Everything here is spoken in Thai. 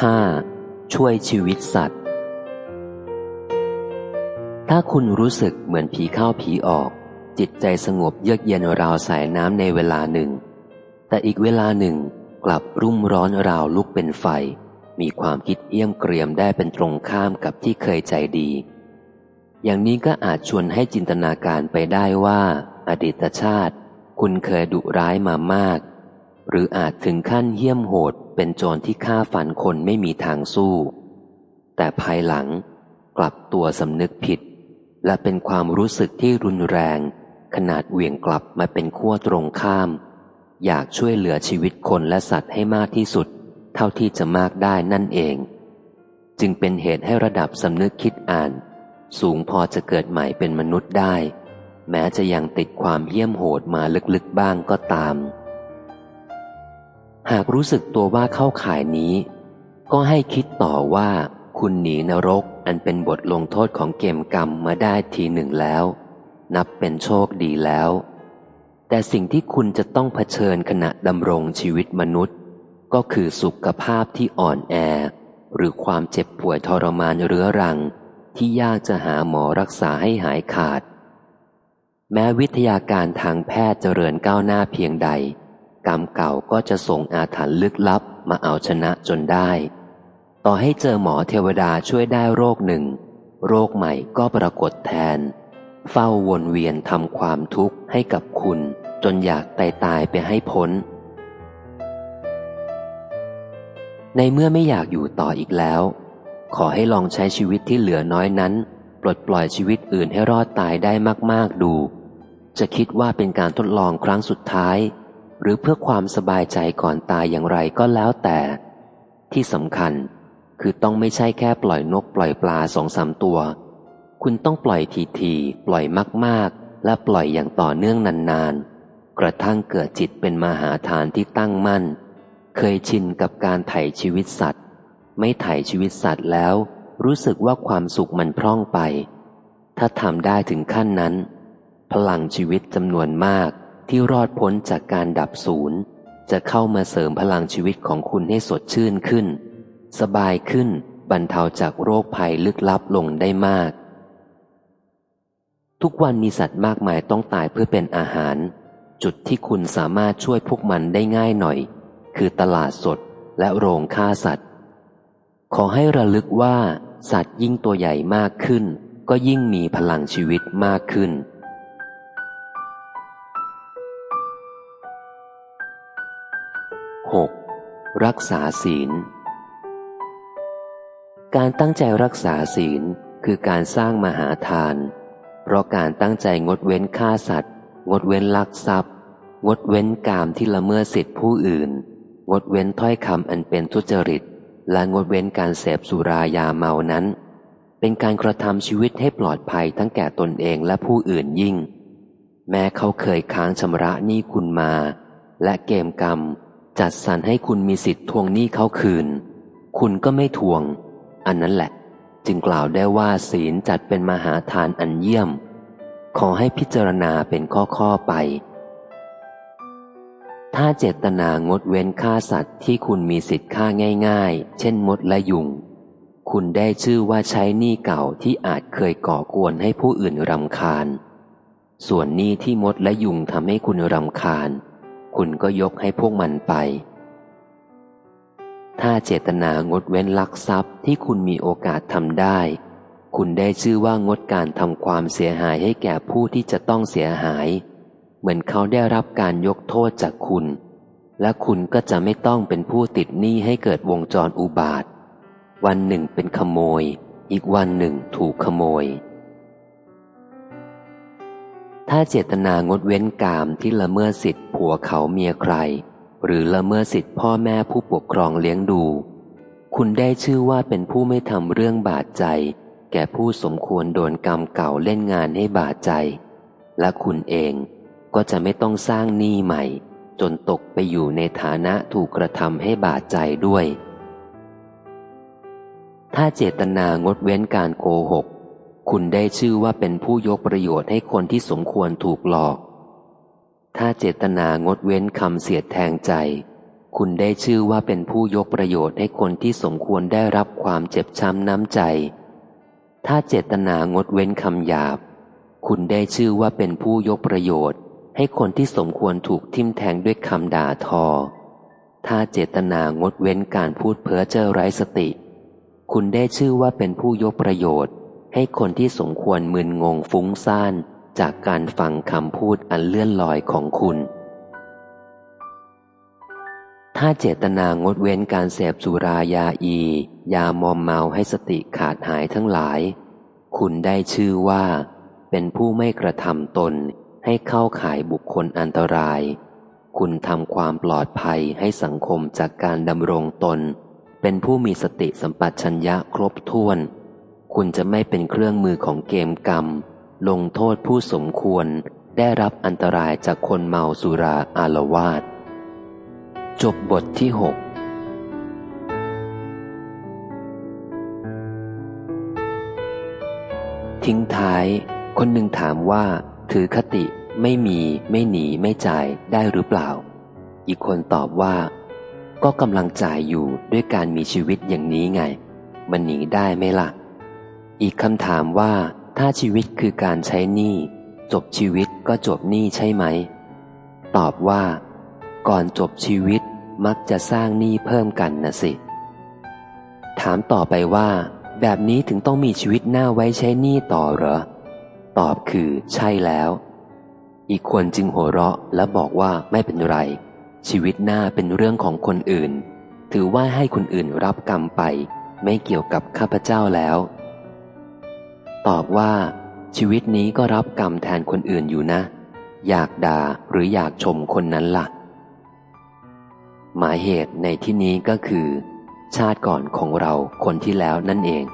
5. ช่วยชีวิตสัตว์ ถ้าคุณรู้สึกเหมือนผีเข้าผีออก จิตใจสงบเยือกเย็นราวสายน้ำในเวลาหนึ่ง แต่อีกเวลาหนึ่งกลับรุ่มร้อนราวลุกเป็นไฟ มีความคิดเอี้ยมเกรียมได้เป็นตรงข้ามกับที่เคยใจดี อย่างนี้ก็อาจชวนให้จินตนาการไปได้ว่า อดีตชาติ คุณเคยดุร้ายมามาก หรืออาจถึงขั้นเหี้ยมโหด เป็นโจรที่ฆ่าฟันคนไม่มีทางสู้ แต่ภายหลังกลับตัวสำนึกผิด และเป็นความรู้สึกที่รุนแรง ขนาดเหวี่ยงกลับมาเป็นขั้วตรงข้าม อยากช่วยเหลือชีวิตคนและสัตว์ให้มากที่สุด เท่าที่จะมากได้นั่นเอง จึงเป็นเหตุให้ระดับสำนึกคิดอ่าน สูงพอจะเกิดใหม่เป็นมนุษย์ได้ แม้จะยังติดความเยี่ยมโหดมาลึกๆบ้างก็ตาม หากรู้สึกตัวว่าเข้าข่ายนี้ ก็ให้คิดต่อว่าคุณหนีนรกอันเป็นบทลงโทษของเกมกรรมมาได้ทีหนึ่งแล้ว นับเป็นโชคดีแล้ว แต่สิ่งที่คุณจะต้องเผชิญขณะดำรงชีวิตมนุษย์ ก็คือสุขภาพที่อ่อนแอ หรือความเจ็บป่วยทรมานเรื้อรัง ที่ยากจะหาหมอรักษาให้หายขาด แม้วิทยาการทางแพทย์เจริญก้าวหน้าเพียงใด กรรมเก่าก็จะส่งอาถรรพ์ลึกลับมาเอาชนะจนได้ ต่อให้เจอหมอเทวดาช่วยได้โรคหนึ่ง โรคใหม่ก็ปรากฏแทน เฝ้าวนเวียนทำความทุกข์ให้กับคุณ จนอยากตายตายไปให้พ้น ในเมื่อไม่อยากอยู่ต่ออีกแล้ว ขอให้ลองใช้ชีวิตที่เหลือน้อยนั้น ปลดปล่อยชีวิตอื่นให้รอดตายได้มาก ๆดู จะคิดว่าเป็นการทดลองครั้งสุดท้าย หรือเพื่อความสบายใจก่อนตายอย่างไรก็แล้วแต่ ที่สำคัญคือต้องไม่ใช่แค่ปล่อยนกปล่อยปลาสองสามตัว คุณต้องปล่อยทีทีปล่อยมากๆ และปล่อยอย่างต่อเนื่องนานๆ กระทั่งเกิดจิตเป็นมหาฐานที่ตั้งมั่น เคยชินกับการไถ่ชีวิตสัตว์ ไม่ไถ่ชีวิตสัตว์แล้ว รู้สึกว่าความสุขมันพร่องไป ถ้าทำได้ถึงขั้นนั้น พลังชีวิตจำนวนมาก ที่รอดพ้นจากการดับศูนย์ จะเข้ามาเสริมพลังชีวิตของคุณให้สดชื่นขึ้น สบายขึ้นบรรเทาจากโรคภัยลึกลับลงได้มาก ทุกวันมีสัตว์มากมายต้องตายเพื่อเป็นอาหาร จุดที่คุณสามารถช่วยพวกมันได้ง่ายหน่อย คือตลาดสดและโรงฆ่าสัตว์ ขอให้ระลึกว่า สัตว์ยิ่งตัวใหญ่มากขึ้น ก็ยิ่งมีพลังชีวิตมากขึ้น รักษาศีล การตั้งใจรักษาศีลคือการสร้างมหาทาน เพราะการตั้งใจงดเว้นฆ่าสัตว์ งดเว้นลักทรัพย์ งดเว้นกามที่ละเมิดสิทธิผู้อื่น งดเว้นถ้อยคำอันเป็นทุจริต และงดเว้นการเสพสุรายาเมานั้น เป็นการกระทำชีวิตให้ปลอดภัยทั้งแก่ตนเองและผู้อื่นยิ่ง แม้เขาเคยค้างชำระหนี้คุณมา และเกมกรรม จัดสรรให้คุณมีสิทธิ์ทวงหนี้เขาคืน คุณก็ไม่ทวง อันนั้นแหละ จึงกล่าวได้ว่าศีลจัดเป็นมหาทานอันเยี่ยม ขอให้พิจารณาเป็นข้อๆไป ถ้าเจตนางดเว้นฆ่าสัตว์ที่คุณมีสิทธิ์ฆ่าง่าย ๆ เช่นมดและยุง คุณได้ชื่อว่าใช้หนี้เก่าที่อาจเคยก่อกวนให้ผู้อื่นรำคาญ ส่วนหนี้ที่มดและยุงทำให้คุณรำคาญ คุณก็ยกให้พวกมันไป ถ้าเจตนางดเว้นลักทรัพย์ที่คุณมีโอกาสทำได้ คุณได้ชื่อว่างดการทำความเสียหายให้แก่ผู้ที่จะต้องเสียหาย เหมือนเขาได้รับการยกโทษจากคุณ และคุณก็จะไม่ต้องเป็นผู้ติดหนี้ให้เกิดวงจรอุบาท วันหนึ่งเป็นขโมย อีกวันหนึ่งถูกขโมย ถ้าเจตนางดเว้นกามที่ละเมิดสิทธิผัวเขาเมียใคร หรือละเมิดสิทธิพ่อแม่ผู้ปกครองเลี้ยงดู คุณได้ชื่อว่าเป็นผู้ไม่ทำเรื่องบาดใจ แก่ผู้สมควรโดนกรรมเก่าเล่นงานให้บาดใจ และคุณเองก็จะไม่ต้องสร้างหนี้ใหม่ จนตกไปอยู่ในฐานะถูกกระทำให้บาดใจด้วย ถ้าเจตนางดเว้นการโกหก คุณได้ชื่อว่าเป็นผู้ยกประโยชน์ให้คนที่สมควรถูกหลอก ถ้าเจตนางดเว้นคำเสียดแทงใจ คุณได้ชื่อว่าเป็นผู้ยกประโยชน์ให้คนที่สมควรได้รับความเจ็บช้ำน้ำใจ ถ้าเจตนางดเว้นคำหยาบ คุณได้ชื่อว่าเป็นผู้ยกประโยชน์ ให้คนที่สมควรถูกทิ่มแทงด้วยคำด่าทอ ถ้าเจตนางดเว้นการพูดเพ้อเจ้อไร้สติ คุณได้ชื่อว่าเป็นผู้ยกประโยชน์ ให้คนที่สมควรมึนงงฟุ้งซ่านจากการฟังคำพูดอันเลื่อนลอยของคุณ ถ้าเจตนางดเว้นการเสพสุรายาอี ยามอมเมาให้สติขาดหายทั้งหลาย คุณได้ชื่อว่า เป็นผู้ไม่กระทำตนให้เข้าข่ายบุคคลอันตราย คุณทำความปลอดภัยให้สังคมจากการดำรงตน เป็นผู้มีสติสัมปชัญญะครบถ้วน คุณจะไม่เป็นเครื่องมือของเกมกรรม ลงโทษผู้สมควรได้รับอันตรายจากคนเมาสุราอารวาสจบบทที่หกทิ้งท้าย คนหนึ่งถามว่า ถือคติไม่มี ไม่หนี ไม่จ่ายได้หรือเปล่า อีกคนตอบว่า ก็กำลังจ่ายอยู่ด้วยการมีชีวิตอย่างนี้ไง มันหนีได้ไหมละ่ะ อีกคำถามว่าถ้าชีวิตคือการใช้หนี้จบชีวิตก็จบหนี้ใช่ไหม ตอบว่า ก่อนจบชีวิตมักจะสร้างหนี้เพิ่มกันนะสิ ถามต่อไปว่า แบบนี้ถึงต้องมีชีวิตหน้าไว้ใช้หนี้ต่อเหรอ ตอบคือใช่แล้ว อีกคนจึงหัวเราะและบอกว่าไม่เป็นไร ชีวิตหน้าเป็นเรื่องของคนอื่น ถือว่าให้คนอื่นรับกรรมไป ไม่เกี่ยวกับข้าพเจ้าแล้ว ตอบว่า ชีวิตนี้ก็รับกรรมแทนคนอื่นอยู่นะ อยากด่าหรืออยากชมคนนั้นละ่ะ หมายเหตุในที่นี้ก็คือ ชาติก่อนของเราคนที่แล้วนั่นเอง